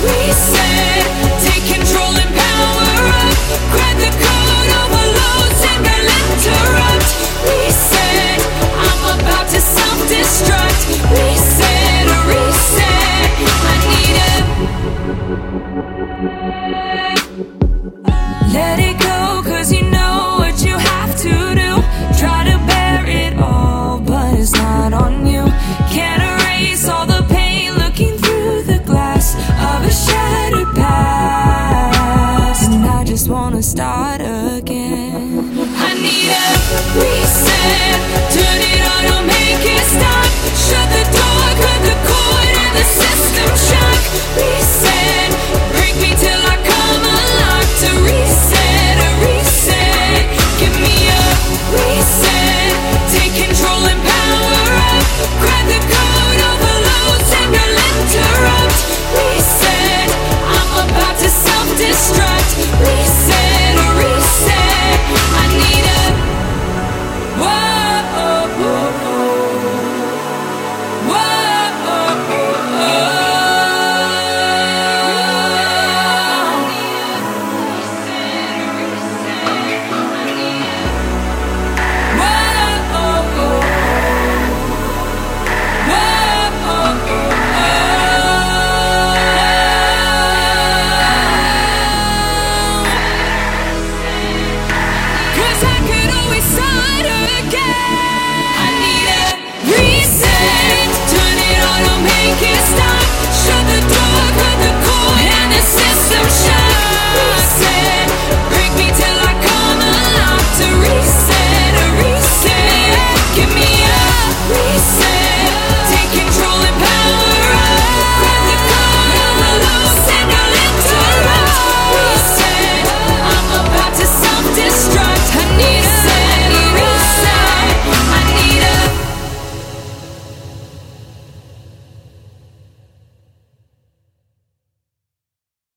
We say